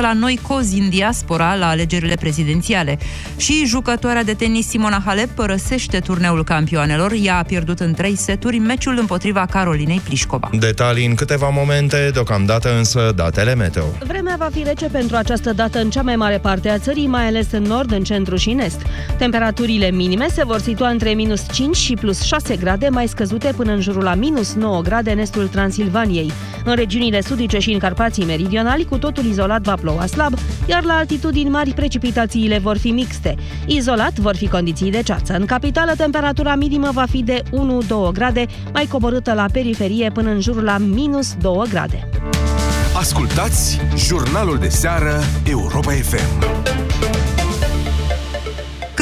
la noi cozi în diaspora la alegerile prezidențiale. Și jucătoarea de tenis Simona Halep părăsește turneul campioanelor. Ea a pierdut în trei seturi meciul împotriva Carolinei Plișcova. Detalii în câteva momente, deocamdată însă datele meteo. Vremea va fi rece pentru această dată în cea mai mare parte a țării, mai ales în nord, în centru și în est. Temperaturile minime se vor situa între minus 5 și plus 6 grade, mai scăzute până în jurul la minus 9 grade în estul Transilvaniei. În regiunile sudice și în Carpații meridionali, cu totul izolat va ploua slab, iar la altitudini mari precipitațiile vor fi mixte. Izolat vor fi condiții de ceață. În capitală, temperatura minimă va fi de 1-2 grade, mai coborâtă la periferie până în jur la minus 2 grade. Ascultați jurnalul de seară Europa FM.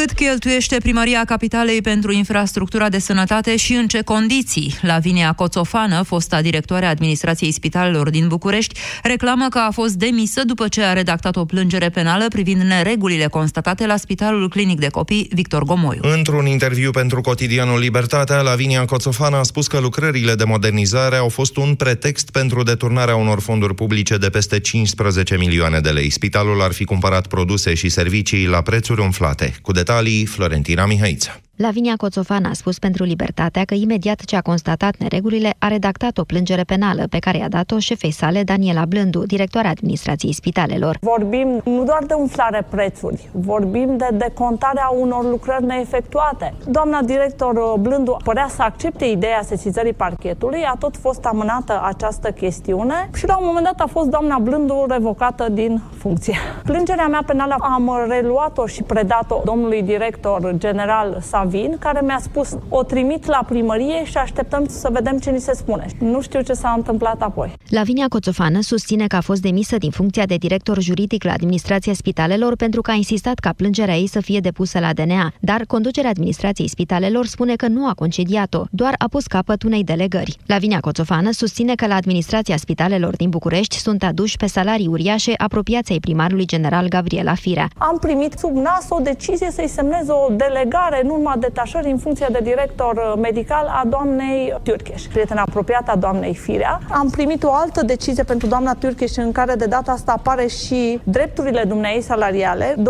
Cât cheltuiește Primăria Capitalei pentru infrastructura de sănătate și în ce condiții? Lavinia Coțofană, fosta directoare a Administrației Spitalelor din București, reclamă că a fost demisă după ce a redactat o plângere penală privind neregulile constatate la Spitalul Clinic de Copii Victor Gomoiu. Într-un interviu pentru cotidianul Libertatea, Lavinia Coțofană a spus că lucrările de modernizare au fost un pretext pentru deturnarea unor fonduri publice de peste 15 milioane de lei. Spitalul ar fi cumpărat produse și servicii la prețuri umflate. Cu detalii, Florentina Mihaiță. Lavinia Coțofan a spus pentru Libertatea că imediat ce a constatat neregulile, a redactat o plângere penală pe care i-a dat-o șefei sale Daniela Blându, directoarea administrației spitalelor. Vorbim nu doar de umflare prețuri, vorbim de decontarea unor lucrări neefectuate. Doamna director Blându părea să accepte ideea sesizării parchetului, a tot fost amânată această chestiune și la un moment dat a fost doamna Blându revocată din funcție. Plângerea mea penală am reluat-o și predat-o domnului director general Savin Vin, care mi-a spus o trimit la primărie și așteptăm să vedem ce ni se spune. Nu știu ce s-a întâmplat apoi. Lavinia Coțofană susține că a fost demisă din funcția de director juridic la Administrația Spitalelor pentru că a insistat ca plângerea ei să fie depusă la DNA, dar conducerea Administrației Spitalelor spune că nu a concediat-o, doar a pus capăt unei delegări. Lavinia Coțofană susține că la Administrația Spitalelor din București sunt aduși pe salarii uriașe apropiației primarului general Gabriela Firea. Am primit sub nas o decizie să-i semnez o delegare în urma detașări în funcție de director uh, medical a doamnei Turkeș, prietena apropiată a doamnei Firea. Am primit o altă decizie pentru doamna Turkeș în care de data asta apare și drepturile dumnei salariale, 25.466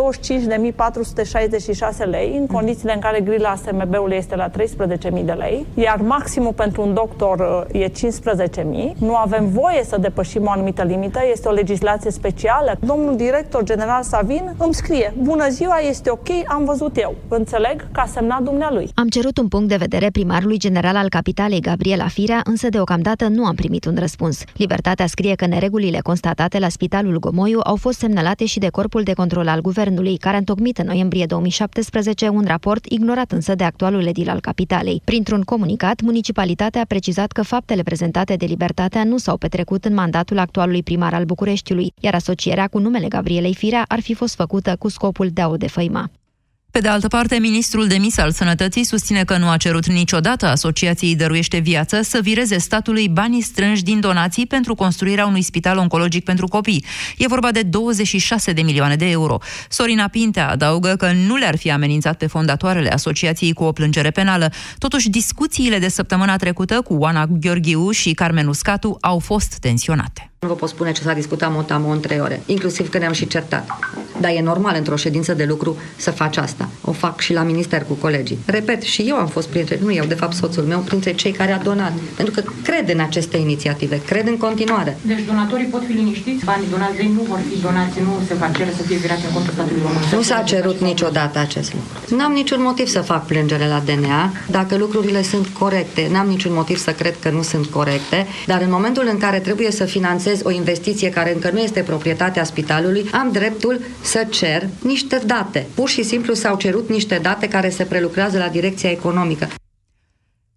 lei, în condițiile în care grila SMB-ului este la 13.000 de lei, iar maximul pentru un doctor uh, e 15.000. Nu avem voie să depășim o anumită limită, este o legislație specială. Domnul director general Savin îmi scrie, bună ziua, este ok, am văzut eu. Înțeleg că a semnat dumnealui. Am cerut un punct de vedere primarului general al capitalei, Gabriela Firea, însă deocamdată nu am primit un răspuns. Libertatea scrie că neregulile constatate la Spitalul Gomoiu au fost semnalate și de Corpul de Control al Guvernului, care a întocmit în noiembrie 2017 un raport ignorat însă de actualul edil al capitalei. Printr-un comunicat, municipalitatea a precizat că faptele prezentate de Libertatea nu s-au petrecut în mandatul actualului primar al Bucureștiului, iar asocierea cu numele Gabrielei Firea ar fi fost făcută cu scopul de a o defăima. Pe de altă parte, ministrul demis al Sănătății susține că nu a cerut niciodată Asociației Dăruiește Viață să vireze statului banii strânși din donații pentru construirea unui spital oncologic pentru copii. E vorba de 26 de milioane de euro. Sorina Pintea adaugă că nu le-ar fi amenințat pe fondatoarele asociației cu o plângere penală. Totuși, discuțiile de săptămâna trecută cu Oana Gheorghiu și Carmen Uscatu au fost tensionate. Nu vă pot spune ce s-a discutat motamo în trei ore, inclusiv că ne-am și certat. Dar e normal într-o ședință de lucru să faci asta. O fac și la minister cu colegii. Repet, și eu am fost printre, nu eu, de fapt soțul meu, printre cei care a donat. Pentru că cred în aceste inițiative, cred în continuare. Deci donatorii pot fi liniștiți? Banii donați nu vor fi donați, nu se va cere să fie virați în contul statului român. Nu s-a cerut niciodată acest lucru. N-am niciun motiv să fac plângere la DNA. Dacă lucrurile sunt corecte, n-am niciun motiv să cred că nu sunt corecte, dar în momentul în care trebuie să finanțez o investiție care încă nu este proprietatea spitalului, am dreptul să cer niște date. Pur și simplu s-au cerut niște date care se prelucrează la direcția economică.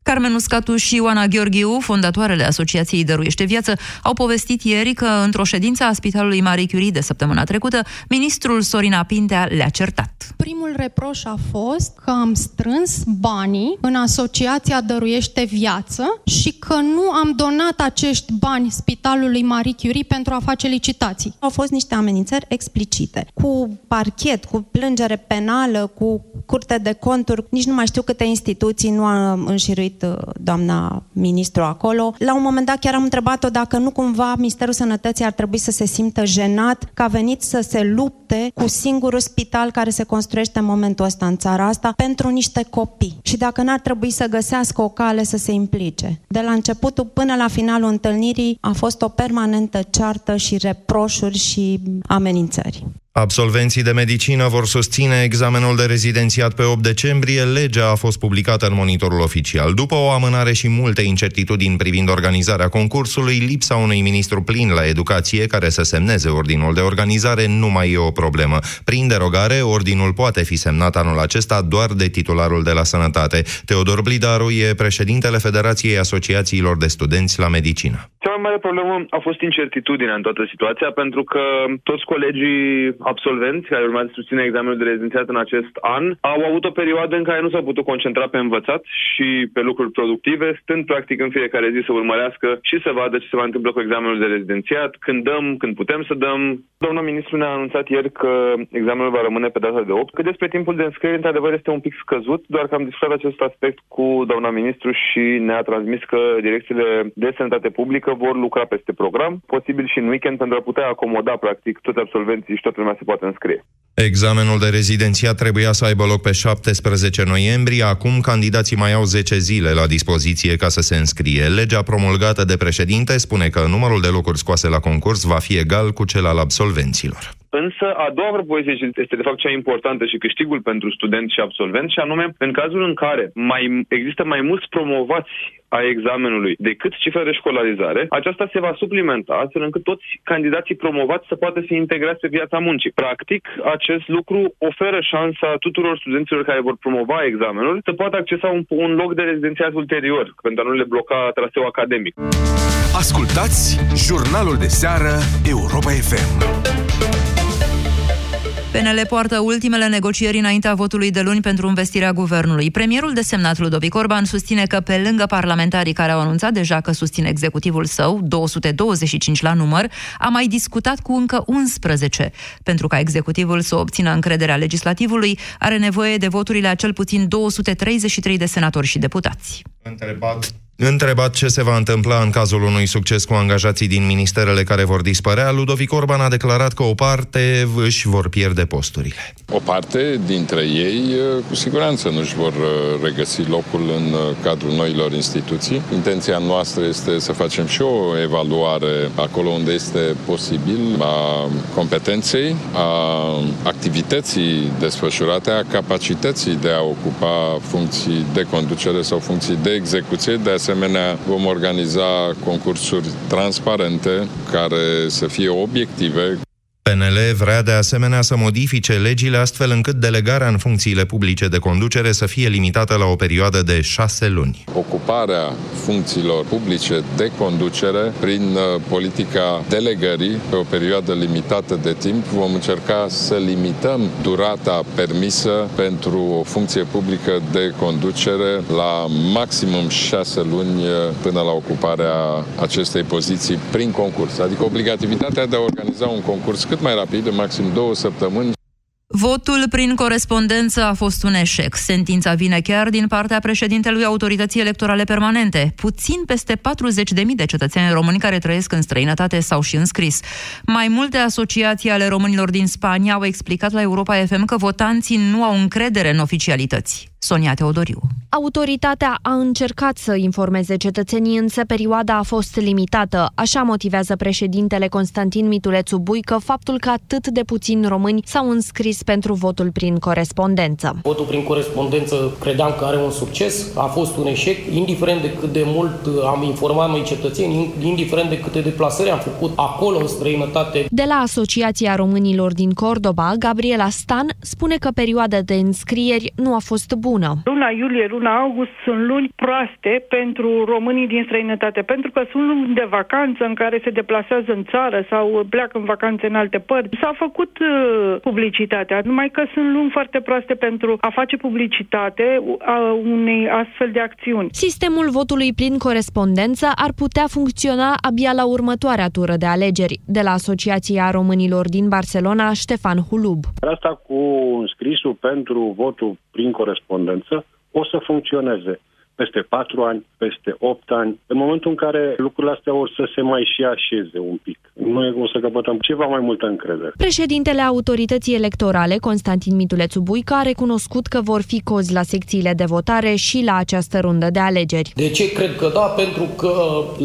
Carmen Uscatu și Ioana Gheorghiu, fondatoarele Asociației Dăruiește Viață, au povestit ieri că într-o ședință a Spitalului Marie Curie de săptămâna trecută, ministrul Sorina Pintea le-a certat. Primul reproș a fost că am strâns banii în Asociația Dăruiește Viață și că nu am donat acești bani Spitalului Marie Curie pentru a face licitații. Au fost niște amenințări explicite, cu parchet, cu plângere penală, cu curte de conturi, nici nu mai știu câte instituții nu a înșiruit uh, doamna ministru acolo. La un moment dat chiar am întrebat-o dacă nu cumva Ministerul Sănătății ar trebui să se simtă jenat că a venit să se lupte cu singurul spital care se construiește în momentul ăsta în țara asta pentru niște copii și dacă n-ar trebui să găsească o cale să se implice. De la începutul până la finalul întâlnirii a fost o permanentă ceartă și reproșuri și amenințări. Absolvenții de medicină vor susține examenul de rezidențiat pe 8 decembrie. Legea a fost publicată în monitorul oficial. După o amânare și multe incertitudini privind organizarea concursului, lipsa unui ministru plin la educație care să semneze ordinul de organizare nu mai e o problemă. Prin derogare, ordinul poate fi semnat anul acesta doar de titularul de la sănătate. Teodor Blidaru e președintele Federației Asociațiilor de Studenți la Medicină. Cea mai mare problemă a fost incertitudinea în toată situația, pentru că toți colegii absolvenți care urmează să susține examenul de rezidențiat în acest an au avut o perioadă în care nu s-au putut concentra pe învățat și pe lucruri productive, stând practic în fiecare zi să urmărească și să vadă ce se va întâmplă cu examenul de rezidențiat, când dăm, când putem să dăm. Domnul ministru ne-a anunțat ieri că examenul va rămâne pe data de 8, că despre timpul de înscriere, într-adevăr, este un pic scăzut, doar că am discutat acest aspect cu doamna ministru și ne-a transmis că direcțiile de sănătate publică vor lucra peste program, posibil și în weekend, pentru a putea acomoda, practic, toți absolvenții și toată lumea se poate înscrie. Examenul de rezidențiat trebuia să aibă loc pe 17 noiembrie, acum candidații mai au 10 zile la dispoziție ca să se înscrie. Legea promulgată de președinte spune că numărul de locuri scoase la concurs va fi egal cu cel al absolvenților. Însă, a doua propoziție este de fapt cea importantă și câștigul pentru studenți și absolvenți, și anume, în cazul în care mai există mai mulți promovați a examenului decât cifra de școlarizare, aceasta se va suplimenta astfel încât toți candidații promovați să poată fi integrați pe viața muncii. Practic, acest lucru oferă șansa tuturor studenților care vor promova examenul să poată accesa un, un loc de rezidențiat ulterior, pentru a nu le bloca traseul academic. Ascultați jurnalul de seară Europa FM. PNL poartă ultimele negocieri înaintea votului de luni pentru investirea guvernului. Premierul desemnat Ludovic Orban susține că pe lângă parlamentarii care au anunțat deja că susțin executivul său, 225 la număr, a mai discutat cu încă 11. Pentru ca executivul să obțină încrederea legislativului, are nevoie de voturile a cel puțin 233 de senatori și deputați. Întrebat Întrebat ce se va întâmpla în cazul unui succes cu angajații din ministerele care vor dispărea, Ludovic Orban a declarat că o parte își vor pierde posturile. O parte dintre ei, cu siguranță, nu își vor uh, regăsi locul în uh, cadrul noilor instituții. Intenția noastră este să facem și o evaluare acolo unde este posibil a competenței, a activității desfășurate, a capacității de a ocupa funcții de conducere sau funcții de execuție, de asemenea, vom organiza concursuri transparente care să fie obiective, PNL vrea de asemenea să modifice legile astfel încât delegarea în funcțiile publice de conducere să fie limitată la o perioadă de șase luni. Ocuparea funcțiilor publice de conducere prin uh, politica delegării pe o perioadă limitată de timp vom încerca să limităm durata permisă pentru o funcție publică de conducere la maximum șase luni uh, până la ocuparea acestei poziții prin concurs. Adică obligativitatea de a organiza un concurs cât mai rapid, în maxim două săptămâni, Votul prin corespondență a fost un eșec. Sentința vine chiar din partea președintelui Autorității Electorale Permanente. Puțin peste 40.000 de cetățeni români care trăiesc în străinătate s-au și înscris. Mai multe asociații ale românilor din Spania au explicat la Europa FM că votanții nu au încredere în oficialități. Sonia Teodoriu. Autoritatea a încercat să informeze cetățenii, însă perioada a fost limitată. Așa motivează președintele Constantin Mitulețu Buică faptul că atât de puțini români s-au înscris pentru votul prin corespondență. Votul prin corespondență credeam că are un succes, a fost un eșec, indiferent de cât de mult am informat noi cetățeni, indiferent de câte deplasări am făcut acolo în străinătate. De la Asociația Românilor din Cordoba, Gabriela Stan spune că perioada de înscrieri nu a fost bună bună. Luna iulie, luna august sunt luni proaste pentru românii din străinătate, pentru că sunt luni de vacanță în care se deplasează în țară sau pleacă în vacanțe în alte părți. S-a făcut uh, publicitatea, numai că sunt luni foarte proaste pentru a face publicitate a unei astfel de acțiuni. Sistemul votului prin corespondență ar putea funcționa abia la următoarea tură de alegeri. De la Asociația Românilor din Barcelona, Ștefan Hulub. Asta cu înscrisul pentru votul prin corespondență o să funcționeze peste 4 ani, peste 8 ani, în momentul în care lucrurile astea or să se mai și așeze un pic. Noi o să căpătăm ceva mai multă încredere. Președintele Autorității Electorale, Constantin Mitulețu Buica, a recunoscut că vor fi cozi la secțiile de votare și la această rundă de alegeri. De ce cred că da? Pentru că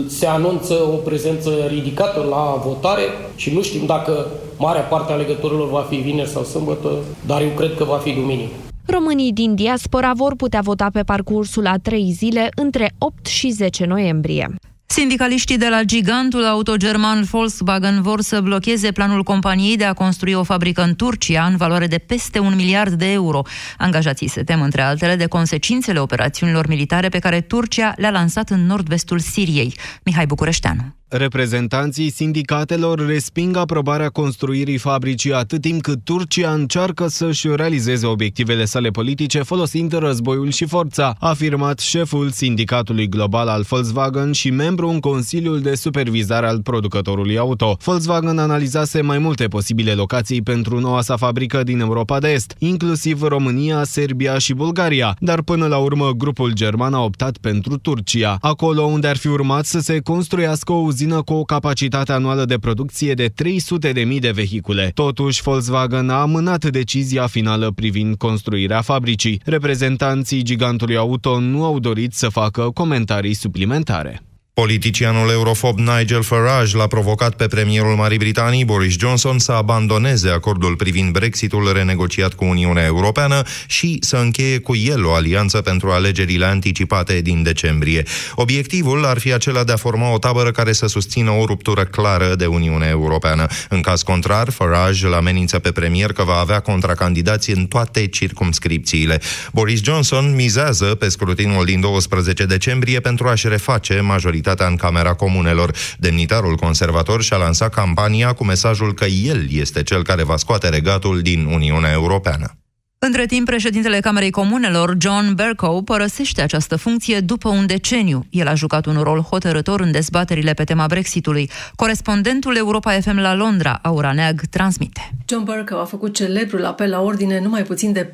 se anunță o prezență ridicată la votare și nu știm dacă marea parte a legătorilor va fi vineri sau sâmbătă, dar eu cred că va fi duminică. Românii din diaspora vor putea vota pe parcursul a trei zile între 8 și 10 noiembrie. Sindicaliștii de la gigantul autogerman Volkswagen vor să blocheze planul companiei de a construi o fabrică în Turcia în valoare de peste un miliard de euro. Angajații se tem, între altele, de consecințele operațiunilor militare pe care Turcia le-a lansat în nord-vestul Siriei. Mihai Bucureșteanu. Reprezentanții sindicatelor resping aprobarea construirii fabricii atât timp cât Turcia încearcă să-și realizeze obiectivele sale politice folosind războiul și forța, a afirmat șeful sindicatului global al Volkswagen și membru în Consiliul de Supervizare al producătorului auto. Volkswagen analizase mai multe posibile locații pentru noua sa fabrică din Europa de Est, inclusiv România, Serbia și Bulgaria, dar până la urmă grupul german a optat pentru Turcia, acolo unde ar fi urmat să se construiască o uzină cu o capacitate anuală de producție de 300.000 de vehicule. Totuși, Volkswagen a amânat decizia finală privind construirea fabricii. Reprezentanții gigantului auto nu au dorit să facă comentarii suplimentare. Politicianul eurofob Nigel Farage l-a provocat pe premierul Marii Britanii, Boris Johnson, să abandoneze acordul privind Brexitul renegociat cu Uniunea Europeană și să încheie cu el o alianță pentru alegerile anticipate din decembrie. Obiectivul ar fi acela de a forma o tabără care să susțină o ruptură clară de Uniunea Europeană. În caz contrar, Farage îl amenință pe premier că va avea contracandidați în toate circumscripțiile. Boris Johnson mizează pe scrutinul din 12 decembrie pentru a-și reface majoritatea majoritatea în Camera Comunelor. Demnitarul conservator și-a lansat campania cu mesajul că el este cel care va scoate regatul din Uniunea Europeană. Între timp, președintele Camerei Comunelor, John Bercow, părăsește această funcție după un deceniu. El a jucat un rol hotărător în dezbaterile pe tema Brexitului. Corespondentul Europa FM la Londra, Aura Neag, transmite. John Bercow a făcut celebrul apel la ordine numai puțin de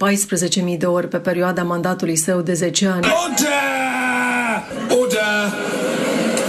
14.000 de ori pe perioada mandatului său de 10 ani. Order! Order!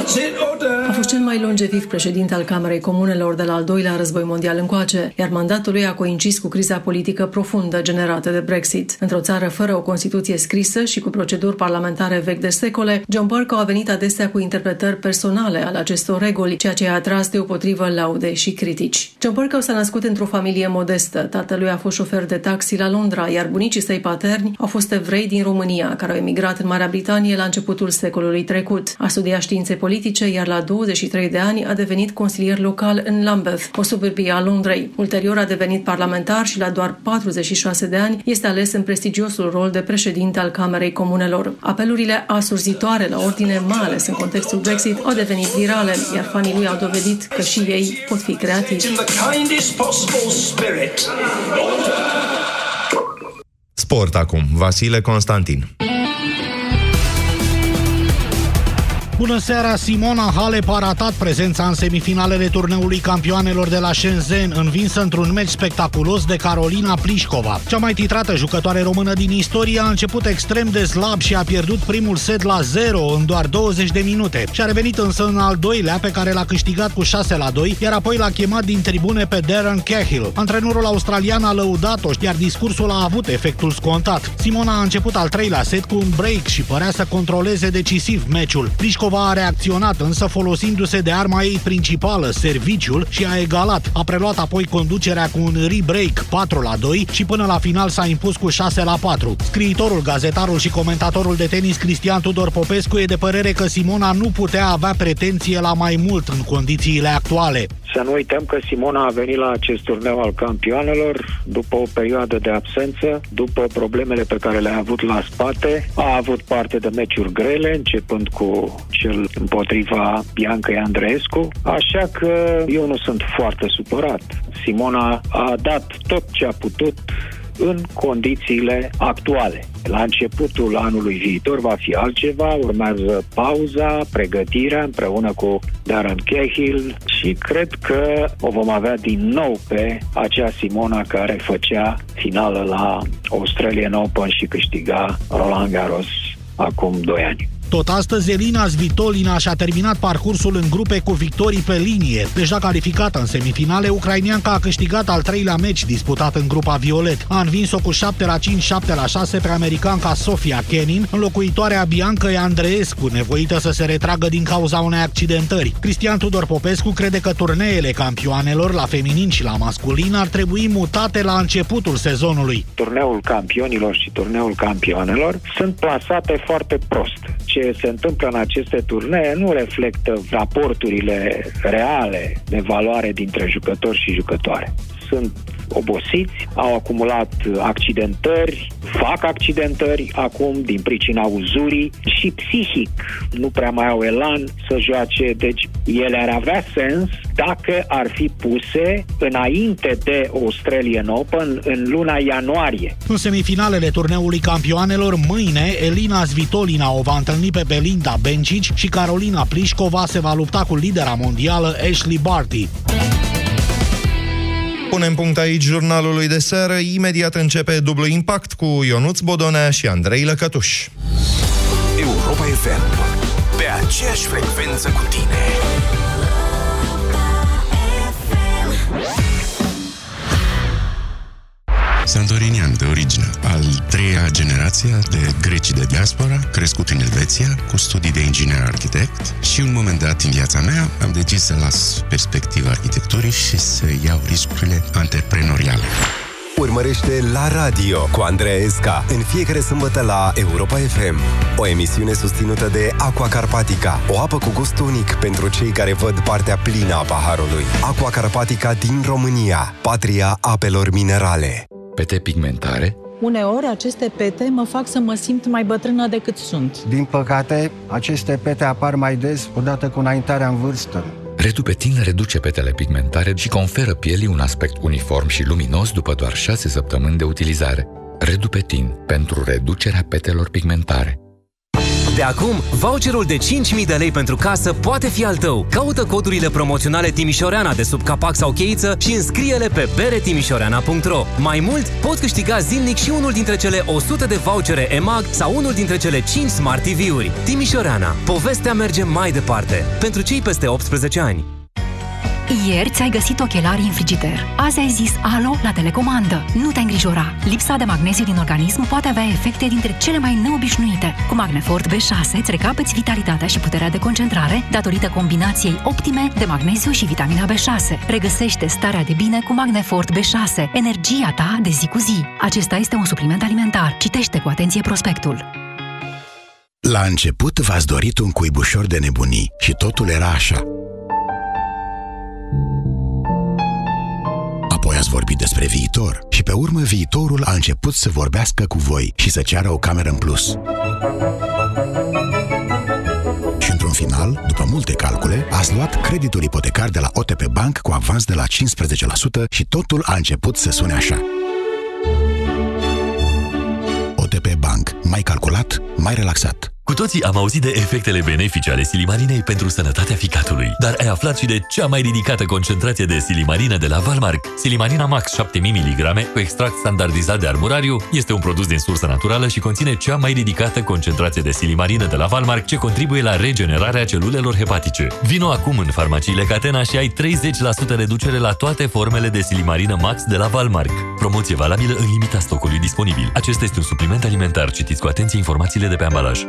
That's it. Oh, A fost cel mai longeviv președinte al Camerei Comunelor de la al doilea război mondial încoace, iar mandatul lui a coincis cu criza politică profundă generată de Brexit. Într-o țară fără o Constituție scrisă și cu proceduri parlamentare vechi de secole, John Burke a venit adesea cu interpretări personale ale acestor reguli, ceea ce a atras deopotrivă laude și critici. John Burke s-a născut într-o familie modestă. Tatălui a fost șofer de taxi la Londra, iar bunicii săi paterni au fost evrei din România, care au emigrat în Marea Britanie la începutul secolului trecut. A studiat științe politice politice, iar la 23 de ani a devenit consilier local în Lambeth, o suburbie a Londrei. Ulterior a devenit parlamentar și la doar 46 de ani este ales în prestigiosul rol de președinte al Camerei Comunelor. Apelurile asurzitoare la ordine, mai ales în contextul Brexit, au devenit virale, iar fanii lui au dovedit că și ei pot fi creativi. Sport acum. Vasile Constantin. Bună seara! Simona Halep a ratat prezența în semifinalele turneului campioanelor de la Shenzhen, învinsă într-un meci spectaculos de Carolina Plișcova. Cea mai titrată jucătoare română din istorie a început extrem de slab și a pierdut primul set la 0 în doar 20 de minute. Și a revenit însă în al doilea, pe care l-a câștigat cu 6 la 2, iar apoi l-a chemat din tribune pe Darren Cahill. Antrenorul australian a lăudat-o, iar discursul a avut efectul scontat. Simona a început al treilea set cu un break și părea să controleze decisiv meciul. Plișcova Moscova a reacționat însă folosindu-se de arma ei principală, serviciul, și a egalat. A preluat apoi conducerea cu un rebreak 4 la 2 și până la final s-a impus cu 6 la 4. Scriitorul, gazetarul și comentatorul de tenis Cristian Tudor Popescu e de părere că Simona nu putea avea pretenție la mai mult în condițiile actuale. Să nu uităm că Simona a venit la acest turneu al campioanelor după o perioadă de absență, după problemele pe care le-a avut la spate. A avut parte de meciuri grele, începând cu cel împotriva Bianca Andreescu, așa că eu nu sunt foarte supărat. Simona a dat tot ce a putut în condițiile actuale. La începutul anului viitor va fi altceva, urmează pauza, pregătirea împreună cu Darren Cahill și cred că o vom avea din nou pe acea Simona care făcea finală la Australian Open și câștiga Roland Garros acum 2 ani. Tot astăzi, Elina Svitolina și-a terminat parcursul în grupe cu victorii pe linie. Deja calificată în semifinale, ucrainianca a câștigat al treilea meci disputat în grupa violet. A învins-o cu 7 la 5, 7 la 6 pe americanca Sofia Kenin, înlocuitoarea Bianca Andreescu, nevoită să se retragă din cauza unei accidentări. Cristian Tudor Popescu crede că turneele campioanelor la feminin și la masculin ar trebui mutate la începutul sezonului. Turneul campionilor și turneul campionelor sunt plasate foarte prost ce se întâmplă în aceste turnee nu reflectă raporturile reale de valoare dintre jucători și jucătoare. Sunt obosiți, au acumulat accidentări, fac accidentări acum din pricina uzurii și psihic nu prea mai au elan să joace, deci ele ar avea sens dacă ar fi puse înainte de Australian Open în luna ianuarie. În semifinalele turneului campioanelor, mâine Elina Svitolina o va întâlni pe Belinda Bencic și Carolina Plișcova se va lupta cu lidera mondială Ashley Barty. Punem punct aici jurnalului de seară. Imediat începe dublu impact cu Ionuț Bodonea și Andrei Lăcătuș. Europa FM. Pe aceeași frecvență cu tine. Santorinian de origine, al treia generație de greci de diaspora, crescut în Elveția, cu studii de inginer arhitect și un moment dat în viața mea am decis să las perspectiva arhitecturii și să iau riscurile antreprenoriale. Urmărește la radio cu Andreea Esca în fiecare sâmbătă la Europa FM. O emisiune susținută de Aqua Carpatica, o apă cu gust unic pentru cei care văd partea plină a paharului. Aqua Carpatica din România, patria apelor minerale pete pigmentare? Uneori aceste pete mă fac să mă simt mai bătrână decât sunt. Din păcate, aceste pete apar mai des odată cu înaintarea în vârstă. Redupetin reduce petele pigmentare și conferă pielii un aspect uniform și luminos după doar 6 săptămâni de utilizare. Redupetin pentru reducerea petelor pigmentare. De acum, voucherul de 5.000 de lei pentru casă poate fi al tău. Caută codurile promoționale Timișoreana de sub capac sau cheiță și înscrie-le pe beretimișoreana.ro. Mai mult, poți câștiga zilnic și unul dintre cele 100 de vouchere EMAG sau unul dintre cele 5 Smart TV-uri. Timișoreana. Povestea merge mai departe. Pentru cei peste 18 ani. Ieri ți-ai găsit ochelari în frigider. Azi ai zis alo la telecomandă. Nu te îngrijora. Lipsa de magneziu din organism poate avea efecte dintre cele mai neobișnuite. Cu Magnefort B6 îți recapeți vitalitatea și puterea de concentrare datorită combinației optime de magneziu și vitamina B6. Regăsește starea de bine cu Magnefort B6, energia ta de zi cu zi. Acesta este un supliment alimentar. Citește cu atenție prospectul. La început v-ați dorit un cuibușor de nebunii și totul era așa. Ați vorbit despre viitor și pe urmă viitorul a început să vorbească cu voi și să ceară o cameră în plus. Și într-un final, după multe calcule, ați luat creditul ipotecar de la OTP Bank cu avans de la 15% și totul a început să sune așa. OTP Bank. Mai calculat, mai relaxat. Cu toții am auzit de efectele benefice ale silimarinei pentru sănătatea ficatului, dar ai aflat și de cea mai ridicată concentrație de silimarină de la Valmark. Silimarina Max 7000 mg cu extract standardizat de armurariu este un produs din sursă naturală și conține cea mai ridicată concentrație de silimarină de la Valmark ce contribuie la regenerarea celulelor hepatice. Vino acum în farmaciile Catena și ai 30% reducere la toate formele de silimarină Max de la Valmark. Promoție valabilă în limita stocului disponibil. Acesta este un supliment alimentar. Citiți cu atenție informațiile de pe ambalaj.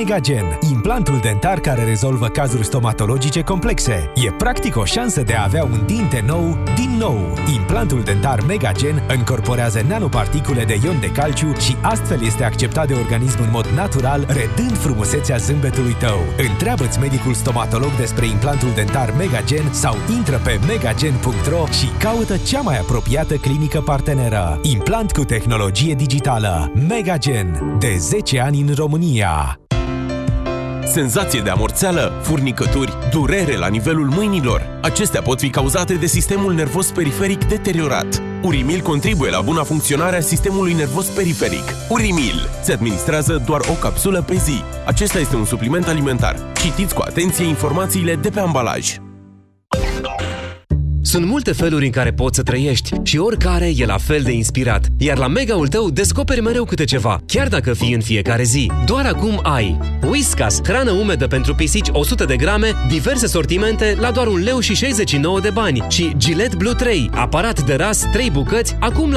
Megagen, implantul dentar care rezolvă cazuri stomatologice complexe. E practic o șansă de a avea un dinte nou din nou. Implantul dentar Megagen încorporează nanoparticule de ion de calciu și astfel este acceptat de organism în mod natural, redând frumusețea zâmbetului tău. Întreabă-ți medicul stomatolog despre implantul dentar Megagen sau intră pe megagen.ro și caută cea mai apropiată clinică parteneră. Implant cu tehnologie digitală. Megagen. De 10 ani în România. Senzație de amorțeală, furnicături, durere la nivelul mâinilor. Acestea pot fi cauzate de sistemul nervos periferic deteriorat. Urimil contribuie la buna funcționare a sistemului nervos periferic. Urimil se administrează doar o capsulă pe zi. Acesta este un supliment alimentar. Citiți cu atenție informațiile de pe ambalaj. Sunt multe feluri în care poți să trăiești și oricare e la fel de inspirat. Iar la mega-ul tău descoperi mereu câte ceva, chiar dacă fii în fiecare zi. Doar acum ai Whiskas, hrană umedă pentru pisici 100 de grame, diverse sortimente la doar un leu și 69 de bani și Gillette Blue 3, aparat de ras 3 bucăți, acum la